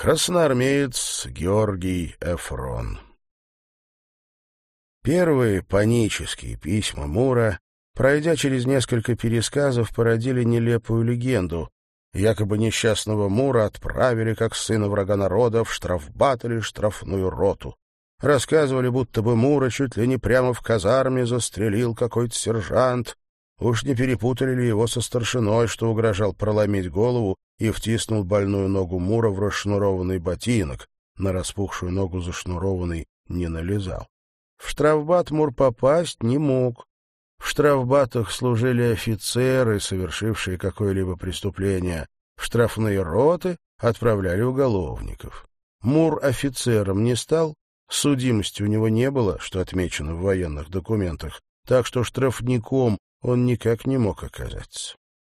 Красноармеец Георгий Эфрон. Первые панические письма Мура, пройдя через несколько пересказов, породили нелепую легенду. Якобы несчастного Мура отправили, как сына врага народа, в штрафбат или штрафную роту. Рассказывали, будто бы Мура чуть ли не прямо в казарме застрелил какой-то сержант. Уж не перепутали ли его со старшиной, что угрожал проломить голову и втиснул больную ногу Мура в расшнурованный ботинок, на распухшую ногу зашнурованный не налезал. В штрафбат Мур попасть не мог. В штрафбатах служили офицеры, совершившие какое-либо преступление. В штрафные роты отправляли уголовников. Мур офицером не стал, судимости у него не было, что отмечено в военных документах, так что штрафником он никак не мог оказаться.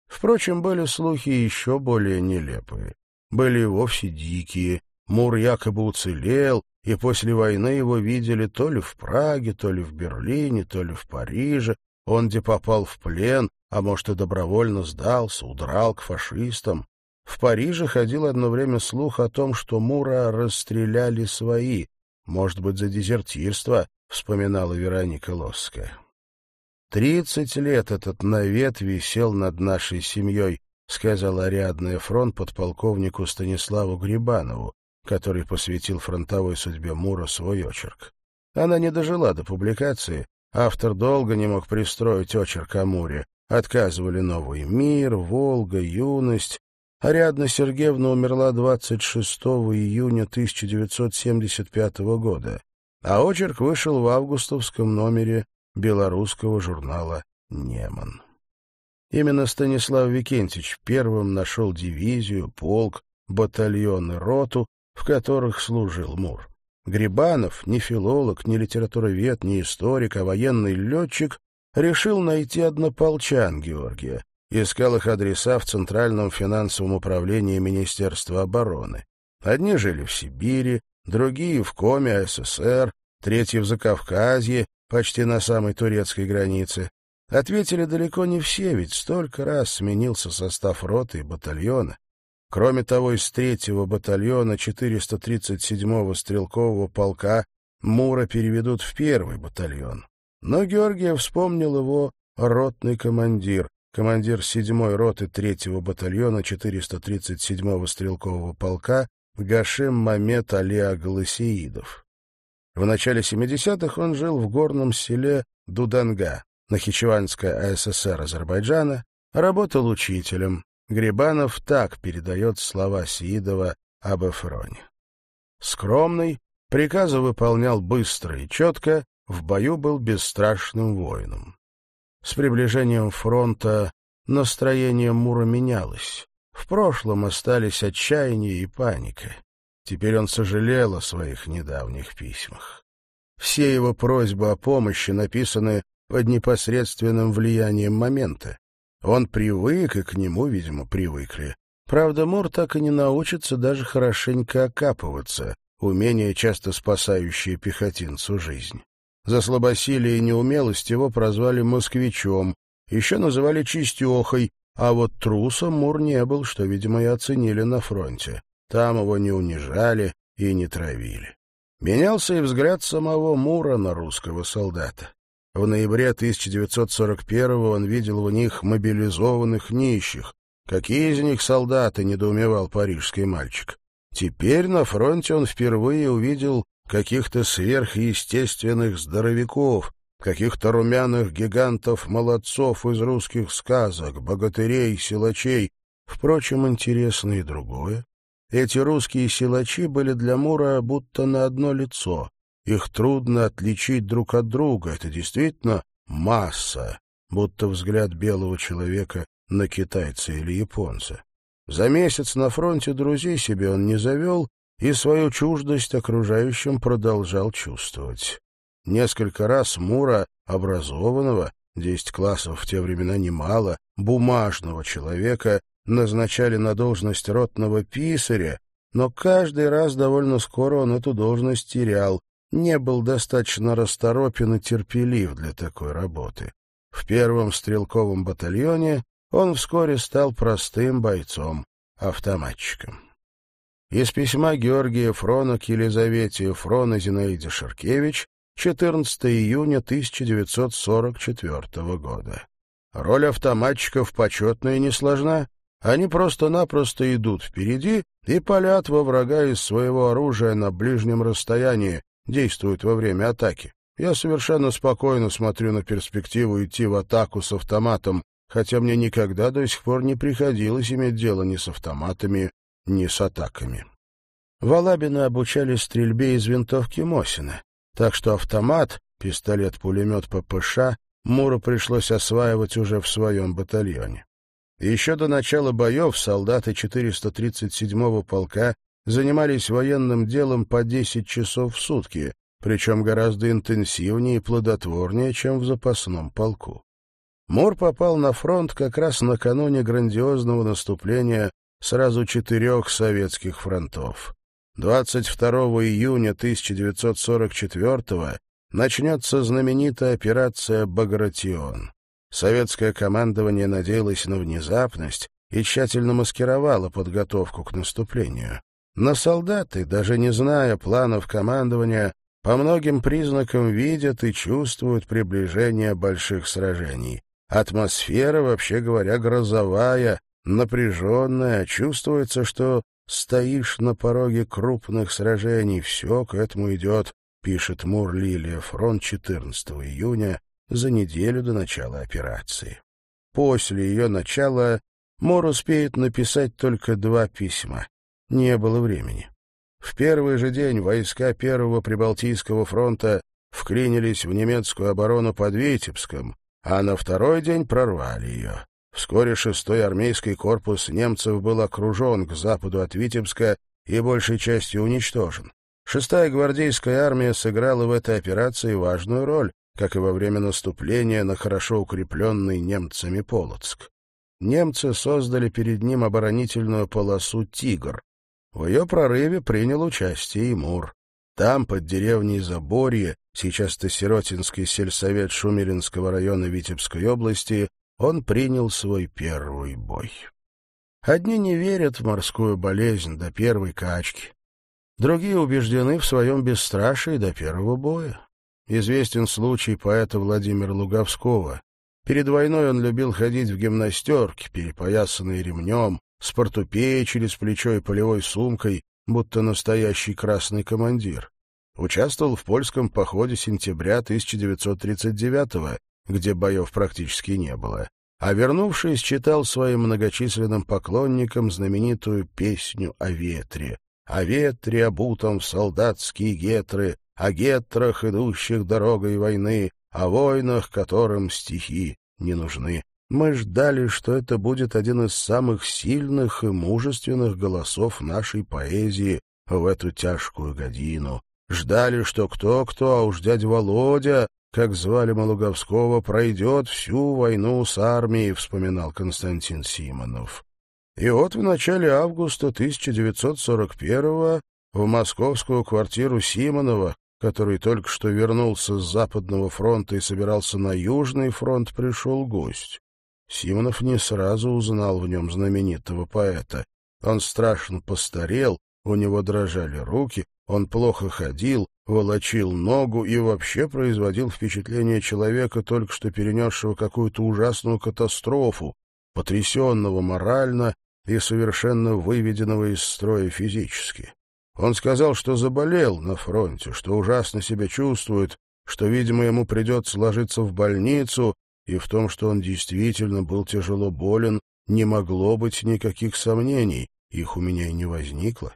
Впрочем, были слухи еще более нелепые. Были вовсе дикие. Мур якобы уцелел, и после войны его видели то ли в Праге, то ли в Берлине, то ли в Париже. Он где попал в плен, а может и добровольно сдался, удрал к фашистам. В Париже ходил одно время слух о том, что Мура расстреляли свои, может быть, за дезертирство, вспоминала Вероника Лосская. Тридцать лет этот навет висел над нашей семьей, сказал Ариадный фронт подполковнику Станиславу Грибанову, который посвятил фронтовой судьбе Мура свой очерк. Она не дожила до публикации, автор долго не мог пристроить очерк о Муре. Отказывали «Новый мир», «Волга», «Юность». Ариадна Сергеевна умерла 26 июня 1975 года, а очерк вышел в августовском номере белорусского журнала «Неман». Именно Станислав Викентьевич первым нашел дивизию, полк, батальон и роту, в которых служил Мур. Грибанов, ни филолог, ни литературовед, ни историк, а военный летчик, решил найти однополчан Георгия, искал их адреса в Центральном финансовом управлении Министерства обороны. Одни жили в Сибири, другие — в Коме, СССР, третьи — в Закавказье, почти на самой турецкой границе. Ответили далеко не все, ведь столько раз сменился состав роты и батальона. Кроме того, из третьего батальона 437-го стрелкового полка Мура переведут в первый батальон. Но Георгия вспомнил его ротный командир, командир 7-й роты 3-го батальона 437-го стрелкового полка Гашим Мамед Али Агласеидов. В начале 70-х он жил в горном селе Дуданга, Нахичеванская АССР Азербайджана, работал учителем. Грибанов так передает слова Сиидова об Эфроне. Скромный, приказы выполнял быстро и четко, в бою был бесстрашным воином. С приближением фронта настроение Мура менялось. В прошлом остались отчаяние и паника. Теперь он сожалел о своих недавних письмах. Все его просьбы о помощи написаны под непосредственным влиянием момента. Он привык, и к нему, видимо, привыкли. Правда, Мур так и не научится даже хорошенько окапываться, умение, часто спасающее пехотинцу жизнь. За слабосилие и неумелость его прозвали москвичом, еще называли чистехой, а вот трусом Мур не был, что, видимо, и оценили на фронте. Там его не унижали и не травили. Менялся и взгляд самого Мура на русского солдата. В ноябре 1941-го он видел в них мобилизованных нищих. Какие из них солдаты, недоумевал парижский мальчик. Теперь на фронте он впервые увидел каких-то сверхъестественных здоровяков, каких-то румяных гигантов-молодцов из русских сказок, богатырей, силачей. Впрочем, интересно и другое. Эти русские силачи были для Мура будто на одно лицо. Их трудно отличить друг от друга. Это действительно масса, будто взгляд белого человека на китайца или японца. За месяц на фронте друзей себе он не завел и свою чуждость окружающим продолжал чувствовать. Несколько раз Мура, образованного, десять классов в те времена немало, бумажного человека, назначали на должность ротного писаря, но каждый раз довольно скоро он эту должность терял, не был достаточно расторопен и терпелив для такой работы. В первом стрелковом батальоне он вскоре стал простым бойцом, автоматчиком. Из письма Георгия Фрона к Елизавете Фрона Зинаиде Шаркевич 14 июня 1944 года. Роль автоматчиков почетная и несложна. Они просто-напросто идут впереди и палят во врага из своего оружия на ближнем расстоянии, действуют во время атаки. Я совершенно спокойно смотрю на перспективу идти в атаку с автоматом, хотя мне никогда до сих пор не приходилось иметь дело ни с автоматами, ни с атаками. Валабина обучали стрельбе из винтовки Мосина, так что автомат, пистолет-пулемет ППШ, Муру пришлось осваивать уже в своем батальоне. Еще до начала боев солдаты 437-го полка занимались военным делом по 10 часов в сутки, причем гораздо интенсивнее и плодотворнее, чем в запасном полку. Мур попал на фронт как раз накануне грандиозного наступления сразу четырех советских фронтов. 22 июня 1944 начнется знаменитая операция «Багратион». Советское командование надеялось на внезапность и тщательно маскировало подготовку к наступлению. Но солдаты, даже не зная планов командования, по многим признакам видят и чувствуют приближение больших сражений. Атмосфера, вообще говоря, грозовая, напряженная, чувствуется, что стоишь на пороге крупных сражений, все к этому идет, пишет Мур Лилия Фронт 14 июня, за неделю до начала операции. После ее начала Мур успеет написать только два письма. Не было времени. В первый же день войска Первого Прибалтийского фронта вклинились в немецкую оборону под Витебском, а на второй день прорвали ее. Вскоре шестой армейский корпус немцев был окружен к западу от Витебска и большей частью уничтожен. Шестая гвардейская армия сыграла в этой операции важную роль, как и во время наступления на хорошо укрепленный немцами Полоцк. Немцы создали перед ним оборонительную полосу «Тигр». В ее прорыве принял участие и Мур. Там, под деревней Заборье, сейчас это Сиротинский сельсовет Шумеринского района Витебской области, он принял свой первый бой. Одни не верят в морскую болезнь до первой качки. Другие убеждены в своем бесстрашии до первого боя. Известен случай поэта Владимира Луговского. Перед войной он любил ходить в гимнастерке, перепоясанной ремнем, с портупеей через плечо и полевой сумкой, будто настоящий красный командир. Участвовал в польском походе сентября 1939-го, где боев практически не было, а вернувшись, читал своим многочисленным поклонникам знаменитую песню о ветре. О ветре, обутом в солдатские гетры, о гетрах, идущих дорогой войны, о войнах, которым стихи не нужны. Мы ждали, что это будет один из самых сильных и мужественных голосов нашей поэзии в эту тяжкую годину. Ждали, что кто-кто, а уж дядя Володя как звали Малуговского, пройдет всю войну с армией, вспоминал Константин Симонов. И вот в начале августа 1941-го в московскую квартиру Симонова, который только что вернулся с Западного фронта и собирался на Южный фронт, пришел гость. Симонов не сразу узнал в нем знаменитого поэта. Он страшно постарел, у него дрожали руки, он плохо ходил, волочил ногу и вообще производил впечатление человека, только что перенесшего какую-то ужасную катастрофу, потрясенного морально и совершенно выведенного из строя физически. Он сказал, что заболел на фронте, что ужасно себя чувствует, что, видимо, ему придется ложиться в больницу, и в том, что он действительно был тяжело болен, не могло быть никаких сомнений, их у меня и не возникло.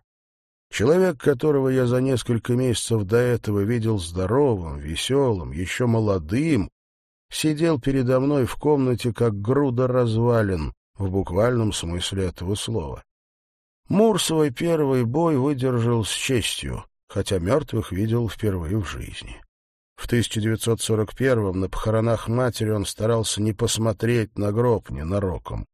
Человек, которого я за несколько месяцев до этого видел здоровым, веселым, еще молодым, сидел передо мной в комнате, как груда развалин, в буквальном смысле этого слова. Мур свой первый бой выдержал с честью, хотя мертвых видел впервые в жизни. В 1941-м на похоронах матери он старался не посмотреть на гроб ненароком.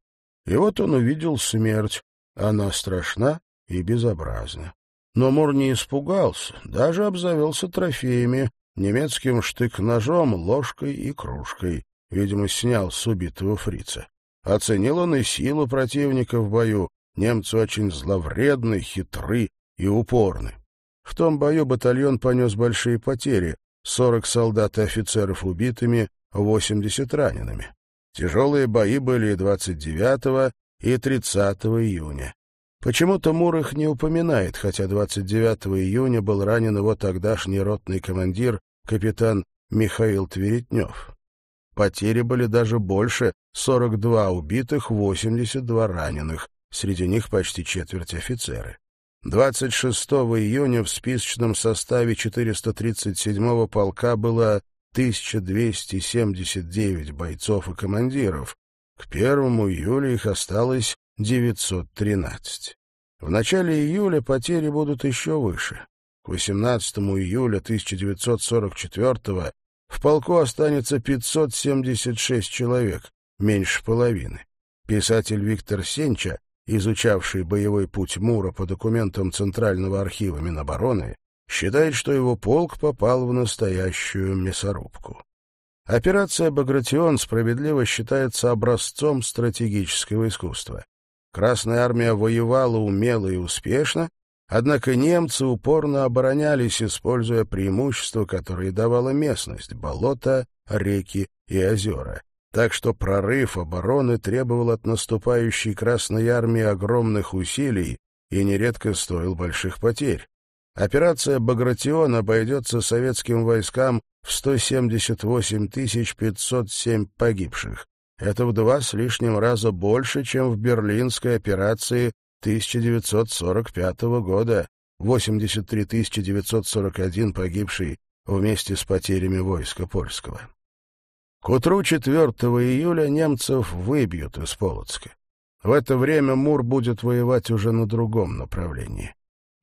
И вот он увидел смерть. Она страшна и безобразна. Но Мур не испугался, даже обзавелся трофеями, немецким штык-ножом, ложкой и кружкой. Видимо, снял с убитого фрица. Оценил он и силу противника в бою, Немцы очень зловредны, хитры и упорны. В том бою батальон понес большие потери — 40 солдат и офицеров убитыми, 80 ранеными. Тяжелые бои были и 29 и 30 июня. Почему-то Мур их не упоминает, хотя 29 июня был ранен его тогдашний ротный командир, капитан Михаил Тверетнев. Потери были даже больше — 42 убитых, 82 раненых, среди них почти четверть офицеры. 26 июня в списочном составе 437-го полка было 1279 бойцов и командиров. К 1 июля их осталось 913. В начале июля потери будут еще выше. К 18 июля 1944 в полку останется 576 человек, меньше половины. Писатель Виктор Сенча изучавший боевой путь Мура по документам Центрального архива Минобороны, считает, что его полк попал в настоящую мясорубку. Операция «Багратион» справедливо считается образцом стратегического искусства. Красная армия воевала умело и успешно, однако немцы упорно оборонялись, используя преимущества, которые давала местность — болота, реки и озера так что прорыв обороны требовал от наступающей Красной Армии огромных усилий и нередко стоил больших потерь. Операция «Багратион» обойдется советским войскам в 178 507 погибших. Это в два с лишним раза больше, чем в Берлинской операции 1945 года, 83 941 погибший вместе с потерями войска польского. К утру 4 июля немцев выбьют из Полоцка. В это время Мур будет воевать уже на другом направлении.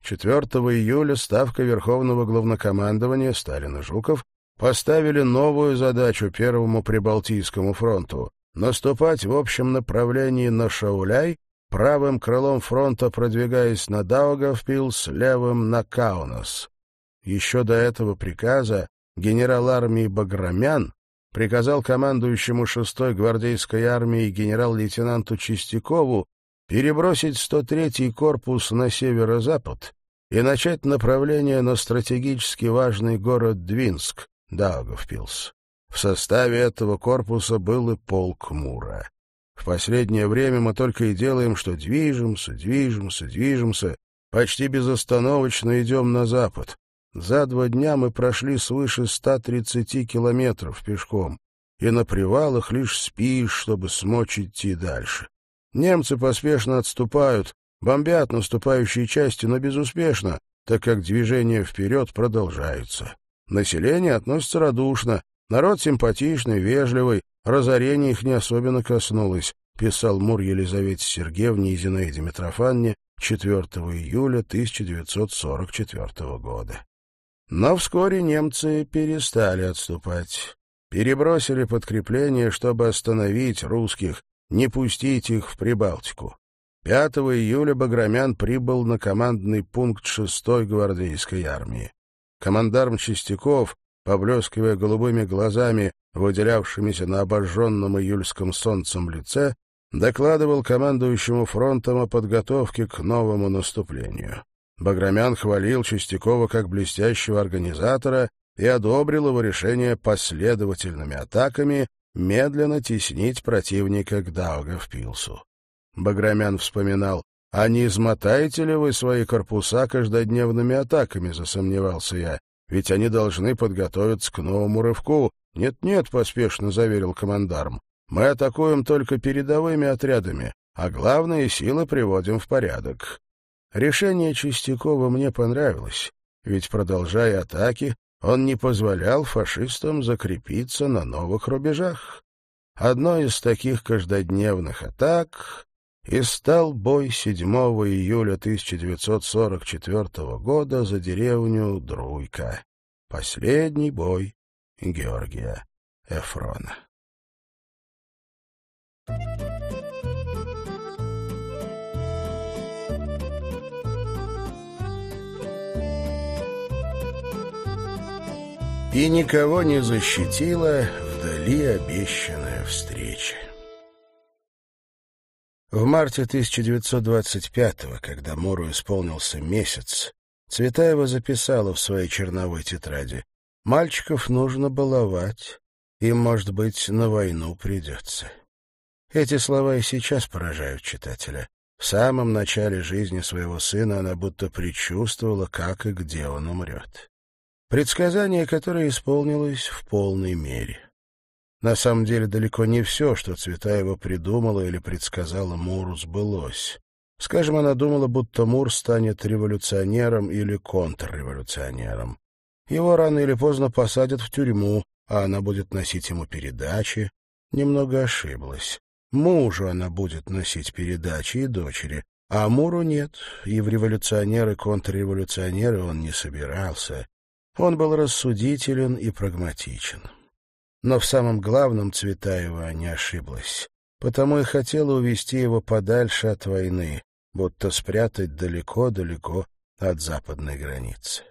4 июля Ставка Верховного Главнокомандования Сталина Жуков поставили новую задачу Первому Прибалтийскому фронту — наступать в общем направлении на Шауляй, правым крылом фронта продвигаясь на Даугавпилс, левым — на Каунас. Еще до этого приказа генерал армии Баграмян приказал командующему 6-й гвардейской армией генерал-лейтенанту Чистякову перебросить 103-й корпус на северо-запад и начать направление на стратегически важный город Двинск, Даугавпилс. В составе этого корпуса был и полк Мура. В последнее время мы только и делаем, что движемся, движемся, движемся, почти безостановочно идем на запад, за два дня мы прошли свыше 130 километров пешком, и на привалах лишь спишь, чтобы смочь идти дальше. Немцы поспешно отступают, бомбят наступающие части, но безуспешно, так как движение вперед продолжается. Население относится радушно, народ симпатичный, вежливый, разорение их не особенно коснулось, писал Мур Елизавете Сергеевне и Зинаиде Митрофанне 4 июля 1944 года. Но вскоре немцы перестали отступать. Перебросили подкрепление, чтобы остановить русских, не пустить их в Прибалтику. 5 июля Баграмян прибыл на командный пункт 6-й гвардейской армии. Командарм Чистяков, поблескивая голубыми глазами, выделявшимися на обожженном июльском солнцем лице, докладывал командующему фронтом о подготовке к новому наступлению. Баграмян хвалил Чистякова как блестящего организатора и одобрил его решение последовательными атаками медленно теснить противника к Даугавпилсу. Баграмян вспоминал, «А не измотаете ли вы свои корпуса каждодневными атаками?» — засомневался я. «Ведь они должны подготовиться к новому рывку». «Нет-нет», — поспешно заверил командарм, «мы атакуем только передовыми отрядами, а главные силы приводим в порядок. Решение Чистякова мне понравилось, ведь, продолжая атаки, он не позволял фашистам закрепиться на новых рубежах. Одной из таких каждодневных атак и стал бой 7 июля 1944 года за деревню Друйка. Последний бой Георгия Эфрона. Thank you. И никого не защитила вдали обещанная встреча. В марте 1925-го, когда Муру исполнился месяц, Цветаева записала в своей черновой тетради «Мальчиков нужно баловать, им, может быть, на войну придется». Эти слова и сейчас поражают читателя. В самом начале жизни своего сына она будто предчувствовала, как и где он умрет. Предсказание, которое исполнилось в полной мере. На самом деле далеко не все, что Цветаева придумала или предсказала Муру, сбылось. Скажем, она думала, будто Мур станет революционером или контрреволюционером. Его рано или поздно посадят в тюрьму, а она будет носить ему передачи. Немного ошиблась. Мужу она будет носить передачи и дочери, а Муру нет, и в революционеры контрреволюционеры он не собирался. Он был рассудителен и прагматичен. Но в самом главном Цветаева не ошиблась, потому и хотела увести его подальше от войны, будто спрятать далеко-далеко от западной границы.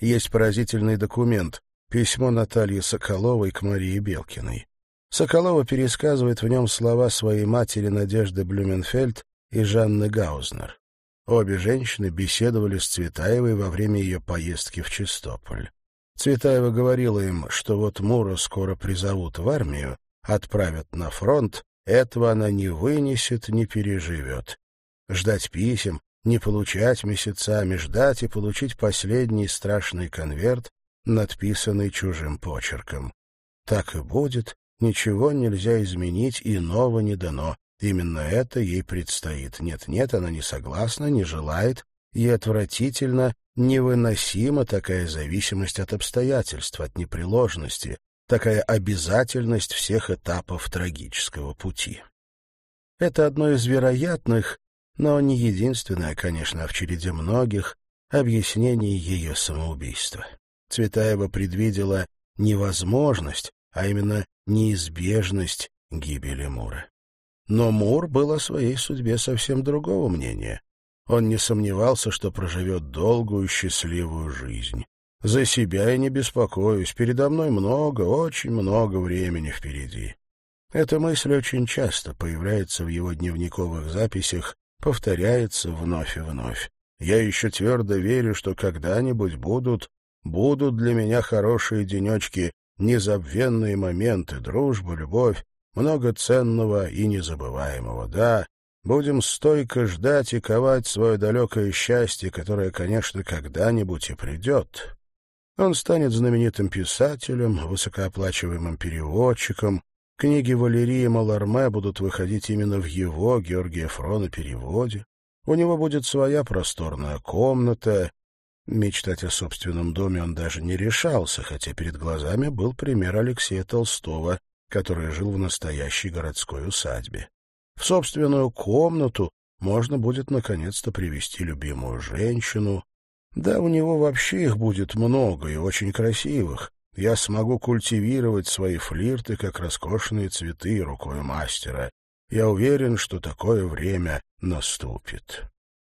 Есть поразительный документ — письмо Натальи Соколовой к Марии Белкиной. Соколова пересказывает в нем слова своей матери Надежды Блюменфельд и Жанны Гаузнер. Обе женщины беседовали с Цветаевой во время ее поездки в Чистополь. Цветаева говорила им, что вот Мура скоро призовут в армию, отправят на фронт, этого она не вынесет, не переживет. Ждать писем, не получать месяцами, ждать и получить последний страшный конверт, надписанный чужим почерком. Так и будет, ничего нельзя изменить, иного не дано. Именно это ей предстоит. Нет-нет, она не согласна, не желает, и отвратительно, невыносима такая зависимость от обстоятельств, от непреложности, такая обязательность всех этапов трагического пути. Это одно из вероятных, но не единственное, конечно, в череде многих объяснений ее самоубийства. Цветаева предвидела невозможность, а именно неизбежность гибели Мура. Но Мур был о своей судьбе совсем другого мнения. Он не сомневался, что проживет долгую счастливую жизнь. За себя я не беспокоюсь, передо мной много, очень много времени впереди. Эта мысль очень часто появляется в его дневниковых записях, повторяется вновь и вновь. Я еще твердо верю, что когда-нибудь будут, будут для меня хорошие денечки, незабвенные моменты, дружба, любовь, много ценного и незабываемого. Да, Будем стойко ждать и ковать свое далекое счастье, которое, конечно, когда-нибудь и придет. Он станет знаменитым писателем, высокооплачиваемым переводчиком. Книги Валерии Маларме будут выходить именно в его, Георгия Фрона, переводе. У него будет своя просторная комната. Мечтать о собственном доме он даже не решался, хотя перед глазами был пример Алексея Толстого, который жил в настоящей городской усадьбе. В собственную комнату можно будет наконец-то привести любимую женщину. Да, у него вообще их будет много и очень красивых. Я смогу культивировать свои флирты, как роскошные цветы рукой мастера. Я уверен, что такое время наступит.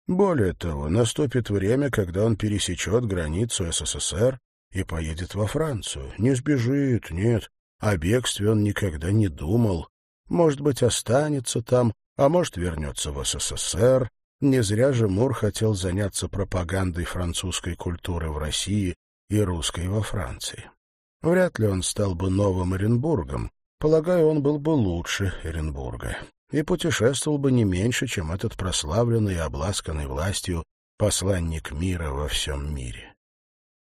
Более того, наступит время, когда он пересечет границу СССР и поедет во Францию. Не сбежит, нет. О бегстве он никогда не думал. Может быть, останется там, а может, вернется в СССР. Не зря же Мур хотел заняться пропагандой французской культуры в России и русской во Франции. Вряд ли он стал бы новым Оренбургом. Полагаю, он был бы лучше Оренбурга. И путешествовал бы не меньше, чем этот прославленный и обласканный властью посланник мира во всем мире.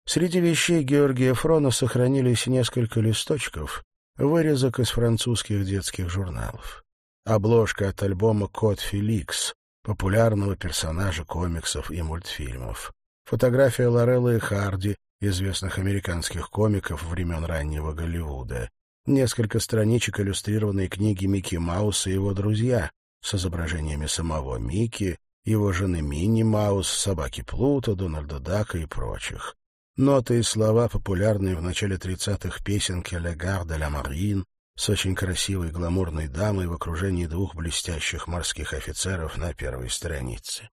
Среди вещей Георгия Фрона сохранились несколько листочков, Вырезок из французских детских журналов. Обложка от альбома «Кот Феликс», популярного персонажа комиксов и мультфильмов. Фотография Лореллы и Харди, известных американских комиков времен раннего Голливуда. Несколько страничек иллюстрированной книги Микки Мауса и его друзья с изображениями самого Микки, его жены Минни Маус, собаки Плута, Дональда Дака и прочих. Ноты и слова, популярные в начале 30-х песенки «Ле гарде ля Марин», с очень красивой гламурной дамой в окружении двух блестящих морских офицеров на первой странице.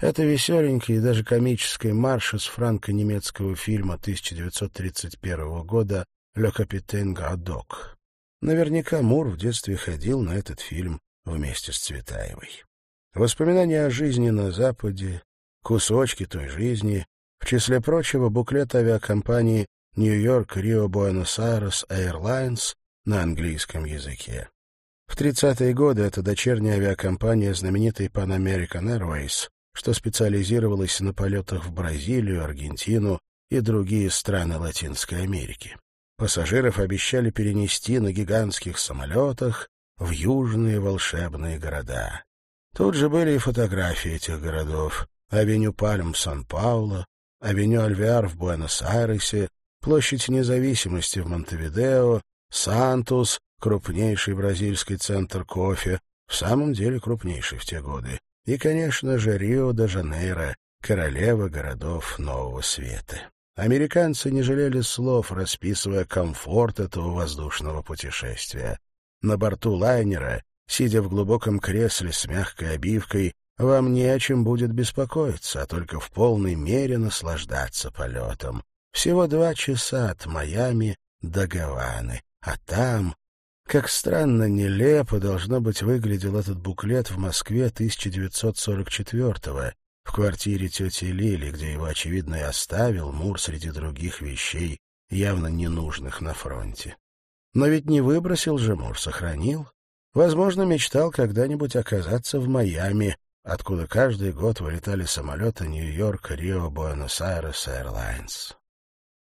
Это веселенький и даже комический марш из франко-немецкого фильма 1931 года «Le Capitaine Градок». Наверняка Мур в детстве ходил на этот фильм вместе с Цветаевой. Воспоминания о жизни на Западе, кусочки той жизни, в числе прочего буклет авиакомпании «Нью-Йорк, Рио, Буэнос-Айрес, Airlines» на английском языке. В 30-е годы эта дочерняя авиакомпания знаменитой Pan American Airways, что специализировалась на полетах в Бразилию, Аргентину и другие страны Латинской Америки. Пассажиров обещали перенести на гигантских самолетах в южные волшебные города. Тут же были и фотографии этих городов. Авеню Пальм в Сан-Пауло, авеню Альвиар в Буэнос-Айресе, площадь независимости в Монтевидео, Сантус, крупнейший бразильский центр кофе, в самом деле крупнейший в те годы, и, конечно же, Рио-де-Жанейро, королева городов Нового Света. Американцы не жалели слов, расписывая комфорт этого воздушного путешествия. На борту лайнера, сидя в глубоком кресле с мягкой обивкой, вам не о чем будет беспокоиться, а только в полной мере наслаждаться полетом. Всего два часа от Майами до Гаваны, а там... Как странно, нелепо, должно быть, выглядел этот буклет в Москве 1944-го, в квартире тети Лили, где его, очевидно, и оставил Мур среди других вещей, явно ненужных на фронте. Но ведь не выбросил же Мур, сохранил. Возможно, мечтал когда-нибудь оказаться в Майами, откуда каждый год вылетали самолеты Нью-Йорк, Рио, Буэнос-Айрес Airlines.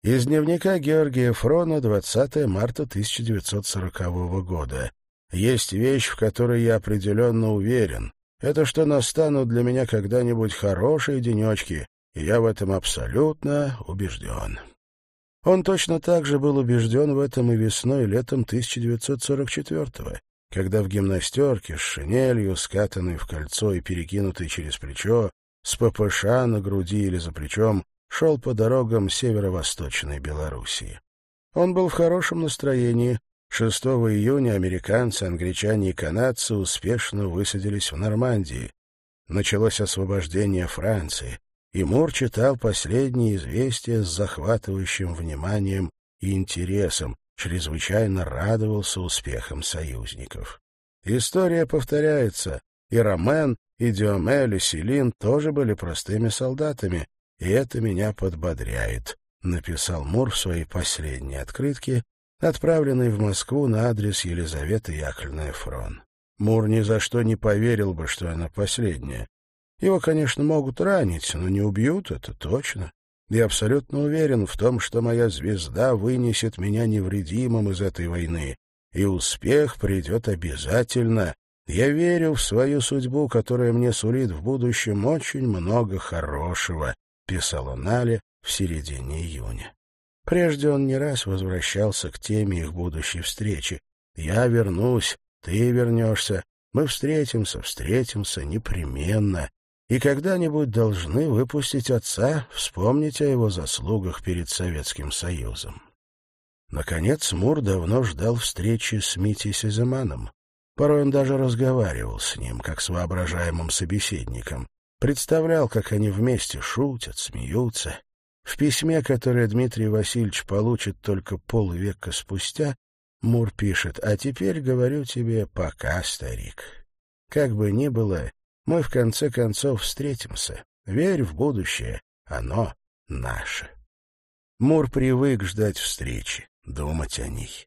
Из дневника Георгия Фрона 20 марта 1940 года. Есть вещь, в которой я определенно уверен. Это что настанут для меня когда-нибудь хорошие денечки, и я в этом абсолютно убежден. Он точно так же был убежден в этом и весной и летом 1944-го, когда в гимнастерке с шинелью, скатанной в кольцо и перекинутой через плечо, с ППШ на груди или за плечом, шел по дорогам северо-восточной Белоруссии. Он был в хорошем настроении, 6 июня американцы, англичане и канадцы успешно высадились в Нормандии. Началось освобождение Франции, и Мур читал последние известия с захватывающим вниманием и интересом, чрезвычайно радовался успехам союзников. История повторяется, и Ромен, и Диомель, и Селин тоже были простыми солдатами, и это меня подбодряет, — написал Мур в своей последней открытке, отправленный в Москву на адрес Елизаветы Яковлевны Фрон. Мур ни за что не поверил бы, что она последняя. Его, конечно, могут ранить, но не убьют, это точно. Я абсолютно уверен в том, что моя звезда вынесет меня невредимым из этой войны, и успех придет обязательно. Я верю в свою судьбу, которая мне сулит в будущем очень много хорошего, — писал он Але в середине июня. Прежде он не раз возвращался к теме их будущей встречи. «Я вернусь, ты вернешься, мы встретимся, встретимся непременно, и когда-нибудь должны выпустить отца, вспомнить о его заслугах перед Советским Союзом». Наконец Мур давно ждал встречи с Митей Сеземаном. Порой он даже разговаривал с ним, как с воображаемым собеседником. Представлял, как они вместе шутят, смеются. В письме, которое Дмитрий Васильевич получит только полвека спустя, Мур пишет, «А теперь говорю тебе пока, старик. Как бы ни было, мы в конце концов встретимся. Верь в будущее, оно наше». Мур привык ждать встречи, думать о ней.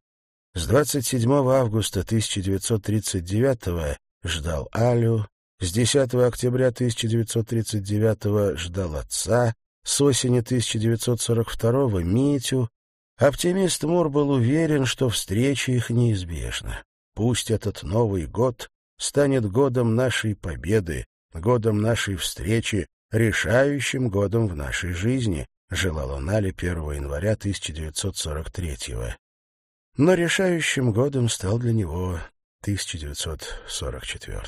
С 27 августа 1939 ждал Алю, с 10 октября 1939 ждал отца, с осени 1942-го Митю, оптимист Мур был уверен, что встреча их неизбежна. Пусть этот Новый год станет годом нашей победы, годом нашей встречи, решающим годом в нашей жизни, желал он Али 1 января 1943-го. Но решающим годом стал для него 1944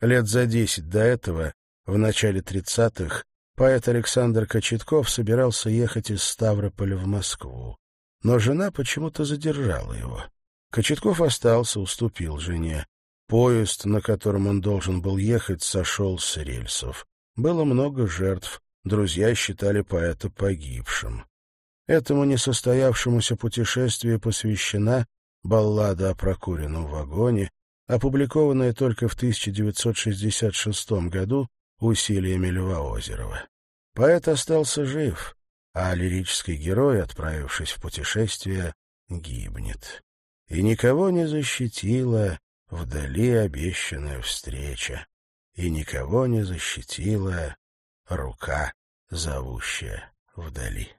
Лет за десять до этого, в начале тридцатых, Поэт Александр Кочетков собирался ехать из Ставрополя в Москву, но жена почему-то задержала его. Кочетков остался, уступил жене. Поезд, на котором он должен был ехать, сошел с рельсов. Было много жертв, друзья считали поэта погибшим. Этому несостоявшемуся путешествию посвящена баллада о прокуренном вагоне, опубликованное только в 1966 году усилиями Льва Озерова. Поэт остался жив, а лирический герой, отправившись в путешествие, гибнет. И никого не защитила вдали обещанная встреча, и никого не защитила рука, зовущая вдали.